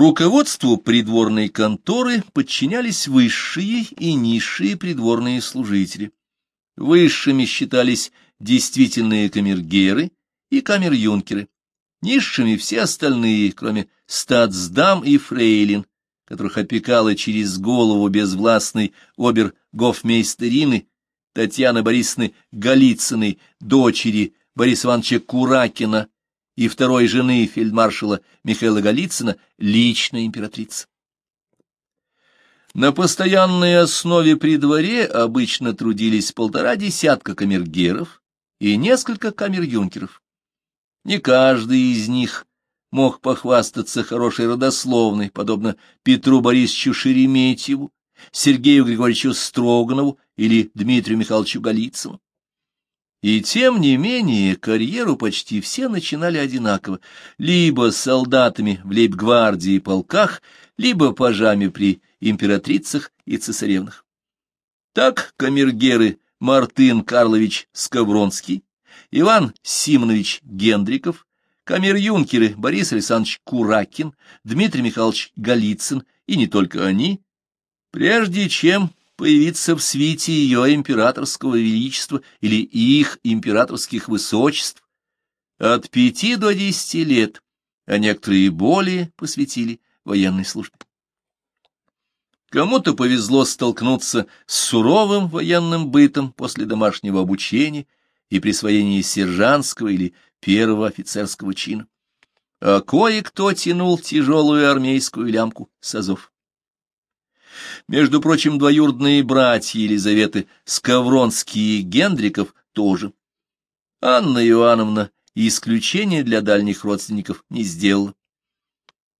Руководству придворной конторы подчинялись высшие и низшие придворные служители. Высшими считались действительные камергеры и камер-юнкеры, низшими все остальные, кроме статсдам и фрейлин, которых опекала через голову безвластной обер-гофмейстерины Татьяны Борисовны Голицыной, дочери Бориса Ивановича Куракина и второй жены фельдмаршала Михаила Голицына, личная императрица. На постоянной основе при дворе обычно трудились полтора десятка камергеров и несколько камер-юнкеров. Не каждый из них мог похвастаться хорошей родословной, подобно Петру Борисовичу Шереметьеву, Сергею Григорьевичу Строганову или Дмитрию Михайловичу Голицыну. И тем не менее карьеру почти все начинали одинаково, либо солдатами в лейб-гвардии и полках, либо пажами при императрицах и цесаревнах. Так камергеры Мартын Карлович Скавронский, Иван Симонович Гендриков, камер-юнкеры Борис Александрович Куракин, Дмитрий Михайлович Голицын, и не только они, прежде чем появиться в свите ее императорского величества или их императорских высочеств, от пяти до десяти лет, а некоторые более посвятили военной службе. Кому-то повезло столкнуться с суровым военным бытом после домашнего обучения и присвоения сержантского или первого офицерского чина, а кое-кто тянул тяжелую армейскую лямку с азов. Между прочим, двоюродные братья Елизаветы Скавронские и Гендриков тоже. Анна Иоанновна исключения для дальних родственников не сделала.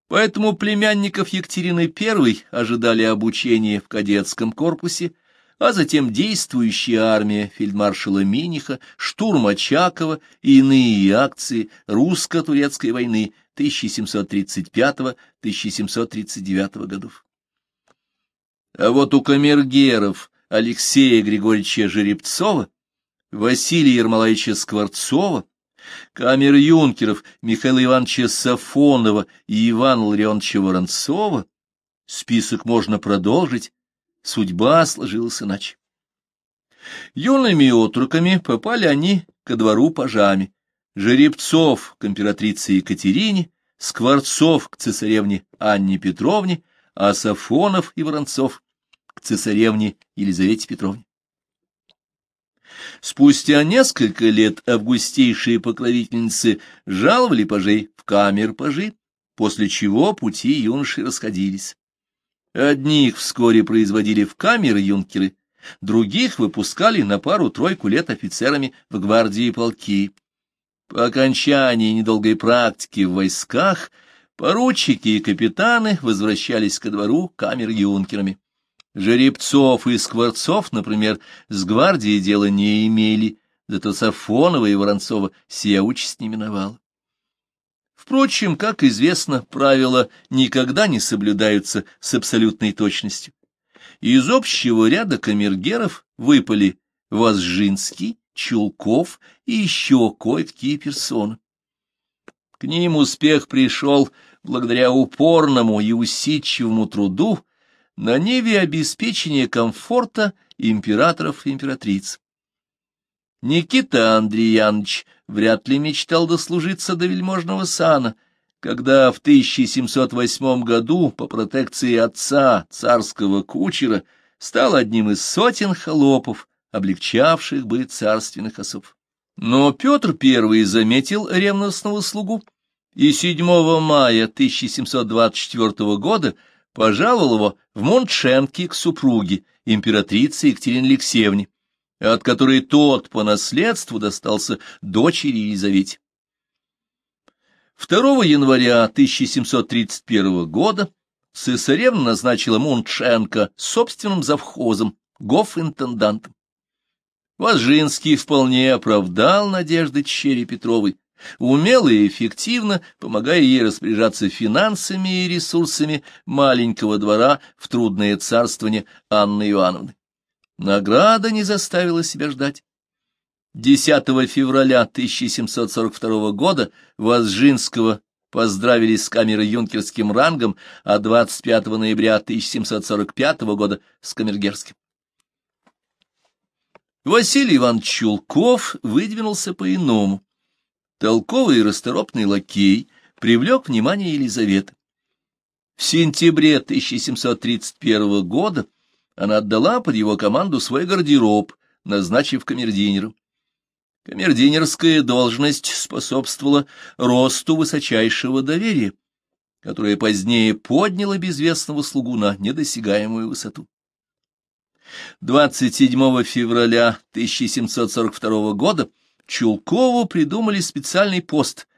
Поэтому племянников Екатерины I ожидали обучения в кадетском корпусе, а затем действующая армия фельдмаршала Миниха, штурм Очакова и иные акции русско-турецкой войны 1735-1739 годов. А вот у камергеров Алексея Григорьевича Жеребцова, Василия Ермолаевича Скворцова, камер-юнкеров Михаила Ивановича Сафонова и Ивана Ларионовича Воронцова, список можно продолжить, судьба сложилась иначе. Юными отруками попали они ко двору пажами, Жеребцов к императрице Екатерине, Скворцов к цесаревне Анне Петровне, а Сафонов и Воронцов к цесаревне Елизавете Петровне. Спустя несколько лет августейшие покровительницы жаловали пажей в камер пажи, после чего пути юноши расходились. Одних вскоре производили в камеры юнкеры, других выпускали на пару-тройку лет офицерами в гвардии полки. По окончании недолгой практики в войсках поручики и капитаны возвращались ко двору камер-юнкерами. Жеребцов и Скворцов, например, с гвардией дела не имели, зато Сафонова и Воронцова сия участь не миновала. Впрочем, как известно, правила никогда не соблюдаются с абсолютной точностью. Из общего ряда камергеров выпали Возжинский, Чулков и еще кое-какие персоны. К ним успех пришел благодаря упорному и усидчивому труду, на ниве обеспечения комфорта императоров и императриц. Никита Андреянович вряд ли мечтал дослужиться до вельможного сана, когда в 1708 году по протекции отца царского кучера стал одним из сотен холопов, облегчавших быт царственных особ. Но Петр I заметил ревностного слугу, и 7 мая 1724 года пожаловал его в Монтшенки к супруге, императрице Екатерине Алексеевне, от которой тот по наследству достался дочери Елизавете. 2 января 1731 года цесаревна назначила Мунтшенко собственным завхозом, гоф-интендантом. Возжинский вполне оправдал надежды Черри Петровой, умело и эффективно помогая ей распоряжаться финансами и ресурсами маленького двора в трудное царствование Анны Иоанновны. Награда не заставила себя ждать. 10 февраля 1742 года Возжинского поздравили с камер-юнкерским рангом, а 25 ноября 1745 года с камергерским. Василий Иванович Чулков выдвинулся по-иному. Толковый и расторопный лакей привлек внимание Елизаветы. В сентябре 1731 года она отдала под его команду свой гардероб, назначив камердинером. Камердинерская должность способствовала росту высочайшего доверия, которое позднее подняло безвестного слугу на недосягаемую высоту. 27 февраля 1742 года Чулкову придумали специальный пост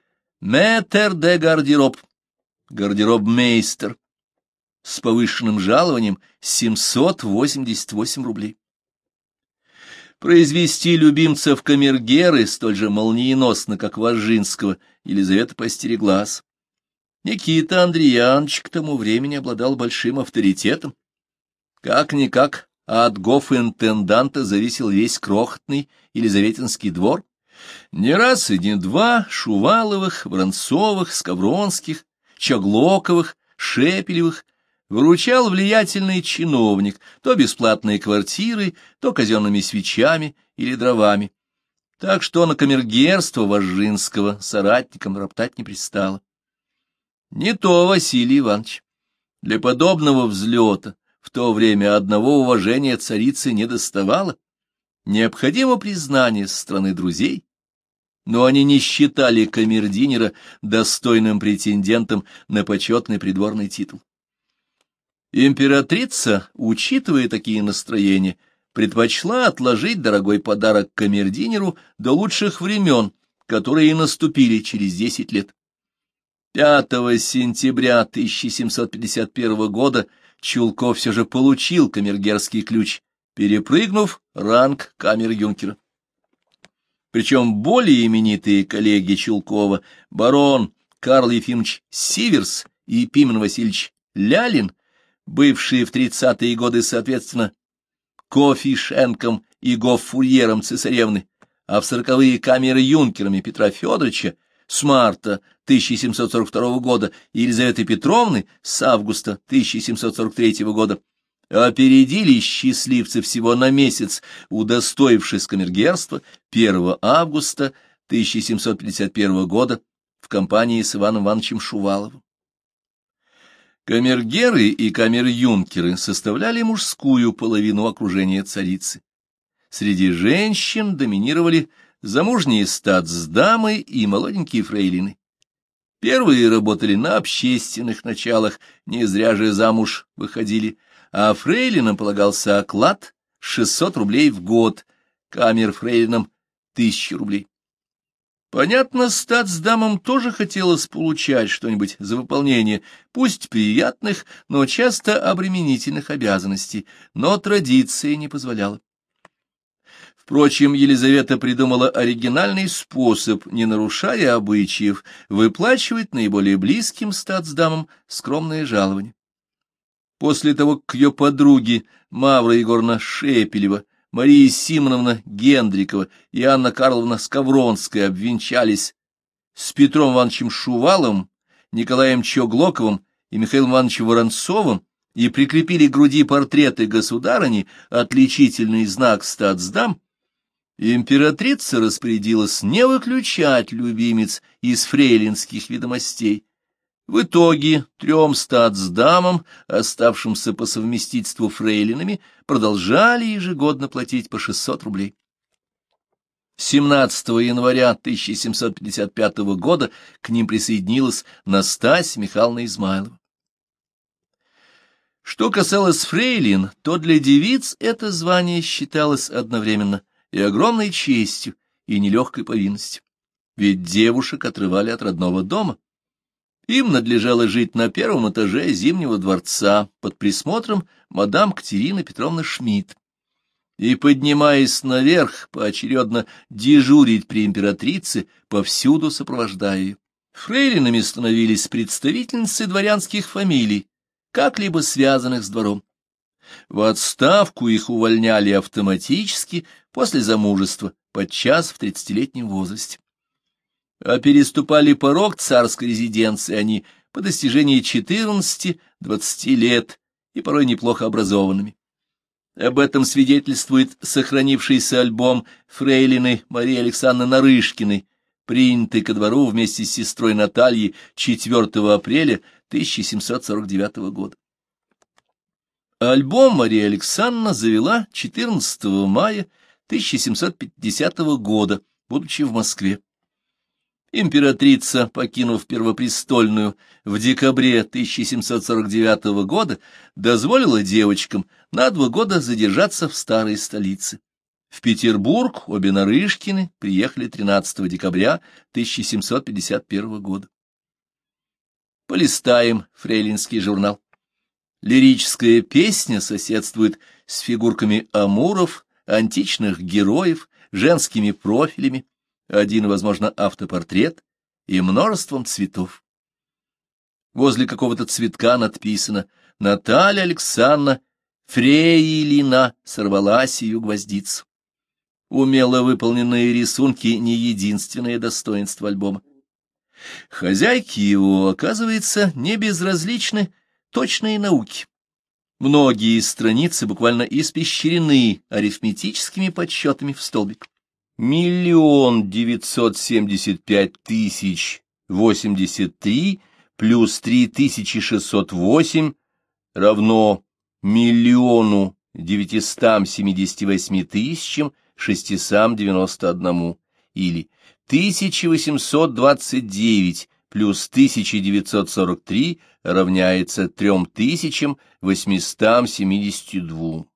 «Метр де гардероб», гардероб-мейстер, с повышенным жалованием 788 рублей. Произвести любимцев камергеры столь же молниеносно, как Важинского, Елизавета постереглась. Никита Андреянович к тому времени обладал большим авторитетом. Как-никак, от гоф-интенданта зависел весь крохотный Елизаветинский двор. Не раз и не два Шуваловых, Воронцовых, Скавронских, Чаглоковых, Шепелевых выручал влиятельный чиновник, то бесплатные квартиры, то казенными свечами или дровами. Так что на камергерство Важинского соратникам роптать не пристало. Не то Василий Иванович. Для подобного взлета в то время одного уважения царицы не доставало. Необходимо признание со стороны друзей, но они не считали камердинера достойным претендентом на почетный придворный титул. Императрица, учитывая такие настроения, предпочла отложить дорогой подарок камердинеру до лучших времен, которые и наступили через десять лет. 5 сентября 1751 года Чулков все же получил камергерский ключ, перепрыгнув ранг камер-юнкера. Причем более именитые коллеги Чулкова, барон Карл Ефимович Сиверс и Пимен Васильевич Лялин, бывшие в тридцатые годы, соответственно, Кофишенком и Гоффурьером цесаревны, а в сороковые камеры юнкерами Петра Федоровича с марта 1742 года и Елизаветы Петровны с августа 1743 года опередили счастливцы всего на месяц, удостоившись камергерства 1 августа 1751 года в компании с Иваном Ивановичем Шуваловым. Камергеры и камер-юнкеры составляли мужскую половину окружения царицы. Среди женщин доминировали замужние статсдамы и молоденькие фрейлины. Первые работали на общественных началах, не зря же замуж выходили, а фрейлинам полагался оклад 600 рублей в год, камер-фрейлинам — 1000 рублей. Понятно, статсдамам тоже хотелось получать что-нибудь за выполнение, пусть приятных, но часто обременительных обязанностей, но традиция не позволяла. Впрочем, Елизавета придумала оригинальный способ, не нарушая обычаев, выплачивать наиболее близким статсдамам скромные жалования. После того, как ее подруги Мавра Егоровна Шепелева Мария Симоновна Гендрикова и Анна Карловна Скавронская обвенчались с Петром Ивановичем Шуваловым, Николаем Чоглоковым и Михаилом Ивановичем Воронцовым и прикрепили к груди портреты государыни, отличительный знак статсдам, императрица распорядилась не выключать любимец из фрейлинских ведомостей, в итоге трем статсдамам, оставшимся по совместительству фрейлинами, продолжали ежегодно платить по 600 рублей. 17 января 1755 года к ним присоединилась Настасья Михайловна Измайлова. Что касалось фрейлин, то для девиц это звание считалось одновременно и огромной честью, и нелегкой повинностью. Ведь девушек отрывали от родного дома. Им надлежало жить на первом этаже Зимнего дворца под присмотром мадам Катерины Петровны Шмидт. И, поднимаясь наверх, поочередно дежурить при императрице, повсюду сопровождая ее. Фрейлинами становились представительницы дворянских фамилий, как-либо связанных с двором. В отставку их увольняли автоматически после замужества, подчас в тридцатилетнем возрасте. А переступали порог царской резиденции они по достижении 14-20 лет и порой неплохо образованными. Об этом свидетельствует сохранившийся альбом фрейлины Марии Александровны Нарышкиной, принятый ко двору вместе с сестрой Натальей 4 апреля 1749 года. Альбом Мария Александровна завела 14 мая 1750 года, будучи в Москве. Императрица, покинув Первопрестольную в декабре 1749 года, дозволила девочкам на два года задержаться в старой столице. В Петербург обе Нарышкины приехали 13 декабря 1751 года. Полистаем фрейлинский журнал. Лирическая песня соседствует с фигурками амуров, античных героев, женскими профилями, один, возможно, автопортрет и множеством цветов. Возле какого-то цветка надписано «Наталья Александровна Фрейлина сорвалась ее гвоздицу». Умело выполненные рисунки — не единственное достоинство альбома. Хозяйки его, оказывается, не безразличны точные науки. Многие страницы буквально испещрены арифметическими подсчетами в столбик миллион девятьсот семьдесят пять тысяч восемьдесят три плюс три тысячи шестьсот восемь равно миллиону девятистам семидесяти восьми тысячам шестисам девяносто одному или 1829 плюс 1943 равняется 3872.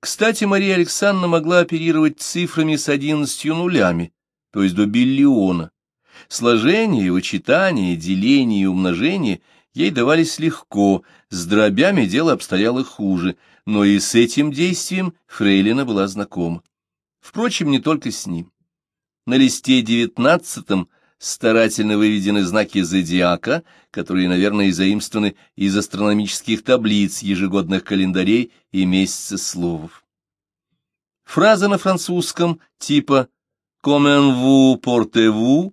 Кстати, Мария Александровна могла оперировать цифрами с одиннадцатью нулями, то есть до биллиона. Сложение, вычитание, деление и умножение ей давались легко, с дробями дело обстояло хуже, но и с этим действием Фрейлина была знакома. Впрочем, не только с ним. На листе девятнадцатом старательно выведены знаки зодиака, которые, наверное, заимствованы из астрономических таблиц ежегодных календарей и месяца словов. Фраза на французском типа «Comment vous portez-vous?»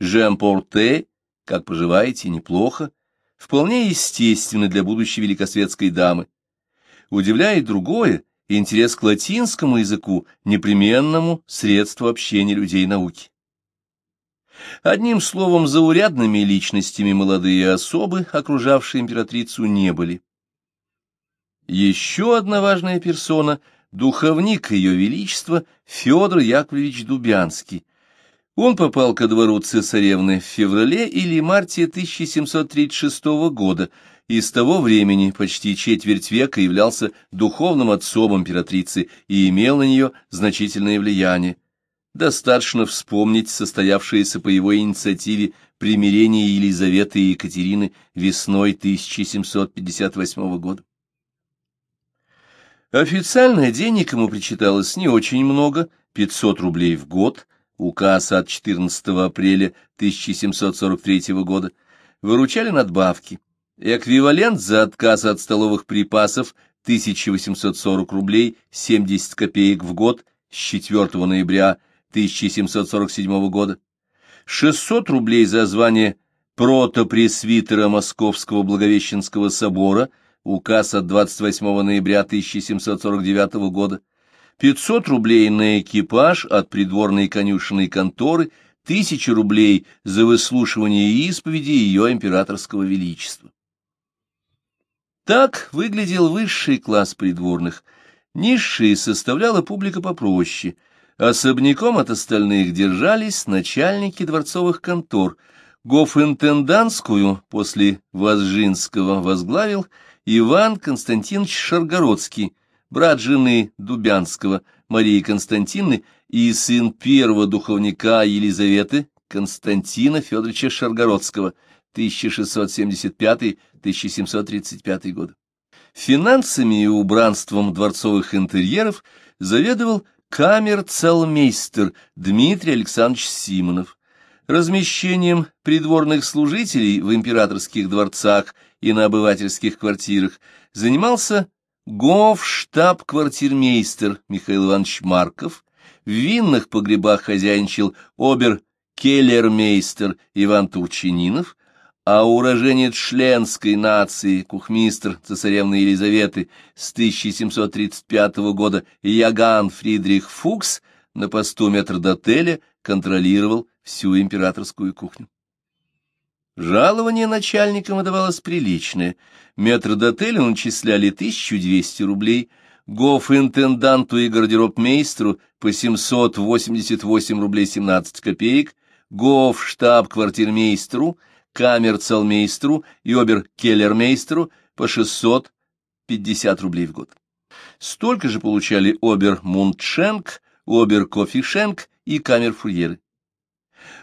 «J'aime porter» «Как поживаете? Неплохо» вполне естественны для будущей великосветской дамы. Удивляет другое — интерес к латинскому языку, непременному средству общения людей науки. Одним словом, заурядными личностями молодые особы, окружавшие императрицу, не были. Еще одна важная персона — духовник Ее Величества Федор Яковлевич Дубянский. Он попал ко двору цесаревны в феврале или марте 1736 года и с того времени почти четверть века являлся духовным отцом императрицы и имел на нее значительное влияние. Достаточно вспомнить состоявшееся по его инициативе примирение Елизаветы и Екатерины весной 1758 года. Официально денег ему причиталось не очень много, 500 рублей в год, указ от 14 апреля 1743 года, выручали надбавки. Эквивалент за отказ от столовых припасов 1840 рублей 70 копеек в год с 4 ноября 1747 года, 600 рублей за звание протопресвитера Московского Благовещенского собора, указ от 28 ноября 1749 года, 500 рублей на экипаж от придворной конюшенной конторы, 1000 рублей за выслушивание исповеди ее императорского величества. Так выглядел высший класс придворных. Низшие составляла публика попроще — Особняком от остальных держались начальники дворцовых контор. Гофинтендантскую после Возжинского возглавил Иван Константинович Шаргородский, брат жены Дубянского, Марии Константины и сын первого духовника Елизаветы Константина Федоровича Шаргородского, 1675-1735 годы. Финансами и убранством дворцовых интерьеров заведовал камер-целмейстер Дмитрий Александрович Симонов. Размещением придворных служителей в императорских дворцах и на обывательских квартирах занимался гов-штаб-квартирмейстер Михаил Иванович Марков, В винных погребах хозяйничал обер-келлермейстер Иван Турчининов, а уроженец шленской нации, кухмистр цесаревны Елизаветы с 1735 года Яган Фридрих Фукс на посту метрдотеля контролировал всю императорскую кухню. Жалование начальникам выдавалось приличное. Метрдотелю начисляли 1200 рублей, гоф-интенданту и гардеробмейстеру по 788 рублей 17 копеек, гоф-штаб-квартирмейстеру — камерцалмейстру и обер-келлермейстеру по 650 рублей в год. Столько же получали обер-мундшенк, обер-кофишенк и камерфурьеры.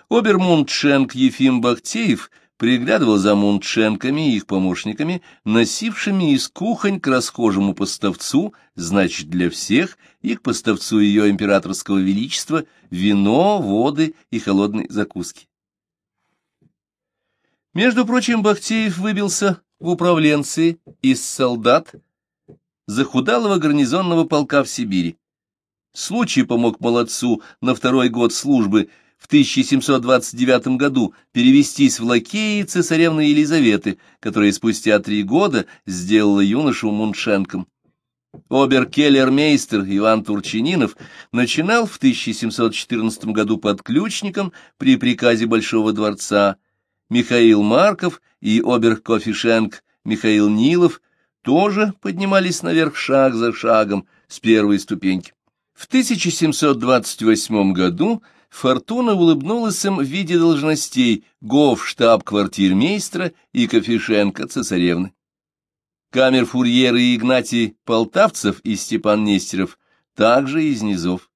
Обер-мундшенк Ефим Бахтеев приглядывал за мундшенками и их помощниками, носившими из кухонь к расхожему поставцу, значит, для всех, и к поставцу ее императорского величества, вино, воды и холодные закуски. Между прочим, Бахтеев выбился в управленцы из солдат захудалого гарнизонного полка в Сибири. Случай помог молодцу на второй год службы в 1729 году перевестись в лакеи цесаревны Елизаветы, которая спустя три года сделала юношу Муншенком. Обер-келлермейстер Иван Турчининов начинал в 1714 году под ключником при приказе Большого дворца, Михаил Марков и обер-кофишенк Михаил Нилов тоже поднимались наверх шаг за шагом с первой ступеньки. В 1728 году Фортуна улыбнулась им в виде должностей гов-штаб-квартирмейстра и кофешенка цесаревны. Камер-фурьеры Игнатий Полтавцев и Степан Нестеров также из низов.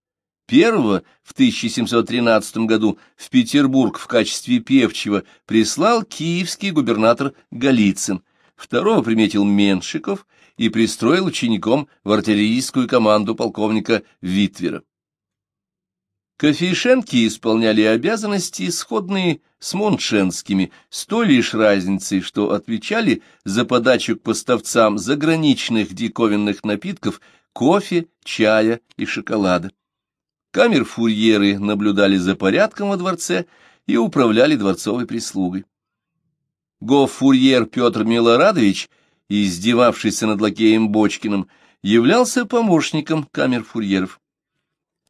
Первого в 1713 году в Петербург в качестве певчего прислал киевский губернатор Голицын, второго приметил Меншиков и пристроил учеником в артиллерийскую команду полковника Витвера. Кофейшенки исполняли обязанности, сходные с моншенскими, с той лишь разницей, что отвечали за подачу к поставцам заграничных диковинных напитков кофе, чая и шоколада. Камер-фурьеры наблюдали за порядком во дворце и управляли дворцовой прислугой. Гоф-фурьер Петр Милорадович, издевавшийся над лакеем Бочкиным, являлся помощником камер-фурьеров.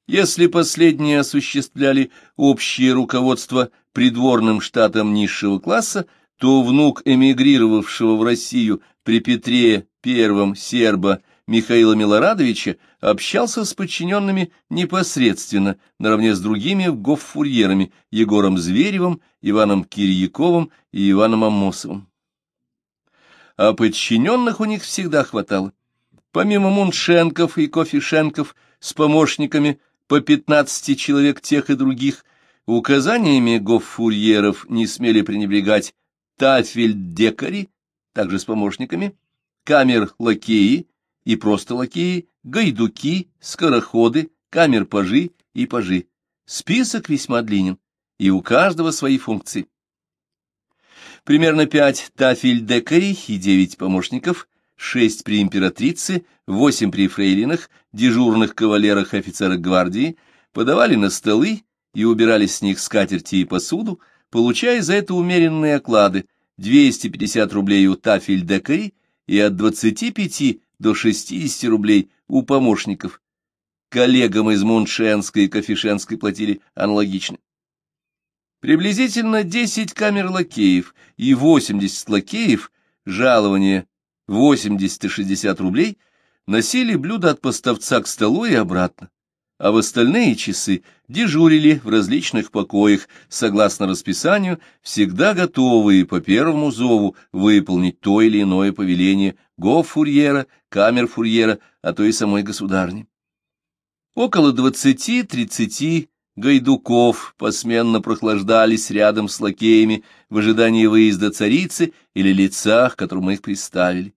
Если последние осуществляли общее руководство придворным штатом низшего класса, то внук эмигрировавшего в Россию при Петре I серба Михаила Милорадовича общался с подчиненными непосредственно, наравне с другими гоффурьерами Егором Зверевым, Иваном Кирьяковым и Иваном Амосовым. А подчиненных у них всегда хватало. Помимо Муншенков и Кофешенков с помощниками по пятнадцати человек тех и других, указаниями гоффурьеров не смели пренебрегать тафель-декари, также с помощниками, камер-лакеи, и просто лакеи, гайдуки, скороходы, камер-пажи и пажи. Список весьма длинен, и у каждого свои функции. Примерно пять тафель-декарей и девять помощников, шесть при императрице, восемь при фрейлинах, дежурных кавалерах и офицерах гвардии, подавали на столы и убирали с них скатерти и посуду, получая за это умеренные оклады 250 рублей у тафель-декарей и от 25 до 60 рублей у помощников. Коллегам из Муншенской и Кофешенской платили аналогично. Приблизительно 10 камер лакеев и 80 лакеев, жалование 80 и 60 рублей, носили блюда от поставца к столу и обратно а в остальные часы дежурили в различных покоях, согласно расписанию, всегда готовые по первому зову выполнить то или иное повеление гоф-фурьера, камер-фурьера, а то и самой государни. Около двадцати-тридцати гайдуков посменно прохлаждались рядом с лакеями в ожидании выезда царицы или лица, к которому их приставили.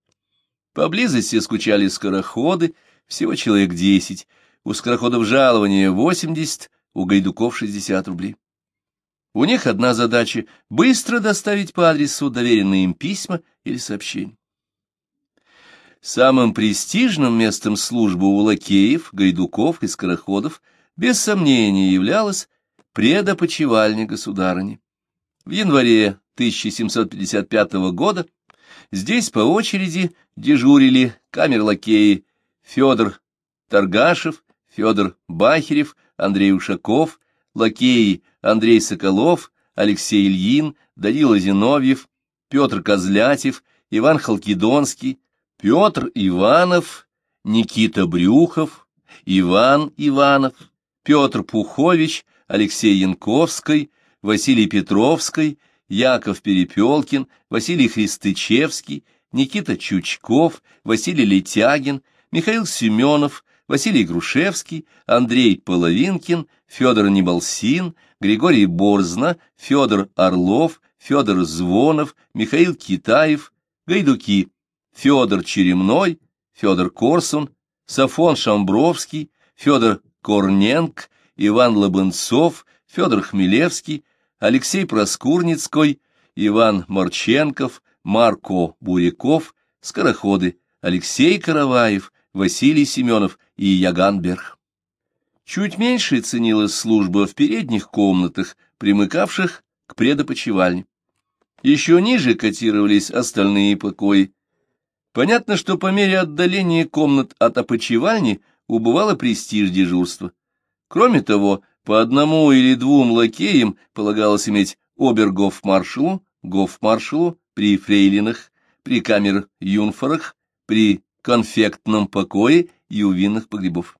Поблизости скучали скороходы, всего человек десять, у скороходов жалование 80, у гайдуков 60 рублей. У них одна задача — быстро доставить по адресу доверенные им письма или сообщения. Самым престижным местом службы у лакеев, гайдуков и скороходов без сомнения являлась предопочивальня государыни. В январе 1755 года здесь по очереди дежурили камерлакеи Федор Торгашев, Федор Бахерев, Андрей Ушаков, лакеи Андрей Соколов, Алексей Ильин, Данила Зиновьев, Петр Козлятев, Иван Халкидонский, Петр Иванов, Никита Брюхов, Иван Иванов, Петр Пухович, Алексей Янковский, Василий Петровский, Яков Перепелкин, Василий Христычевский, Никита Чучков, Василий Летягин, Михаил Семенов, Василий Грушевский, Андрей Половинкин, Федор Неболсин, Григорий Борзна, Федор Орлов, Федор Звонов, Михаил Китаев, Гайдуки, Федор Черемной, Федор Корсун, Сафон Шамбровский, Федор Корненк, Иван Лобынцов, Федор Хмелевский, Алексей Проскурницкой, Иван Марченков, Марко Буряков, Скороходы, Алексей Караваев, Василий Семенов и Яганберг. Чуть меньше ценилась служба в передних комнатах, примыкавших к предопочивальне. Еще ниже котировались остальные покои. Понятно, что по мере отдаления комнат от опочивальни убывало престиж дежурства. Кроме того, по одному или двум лакеям полагалось иметь обергоф-маршалу, гоф-маршалу при фрейлинах, при камер-юнфорах, при конфектном покое и у винных погребов.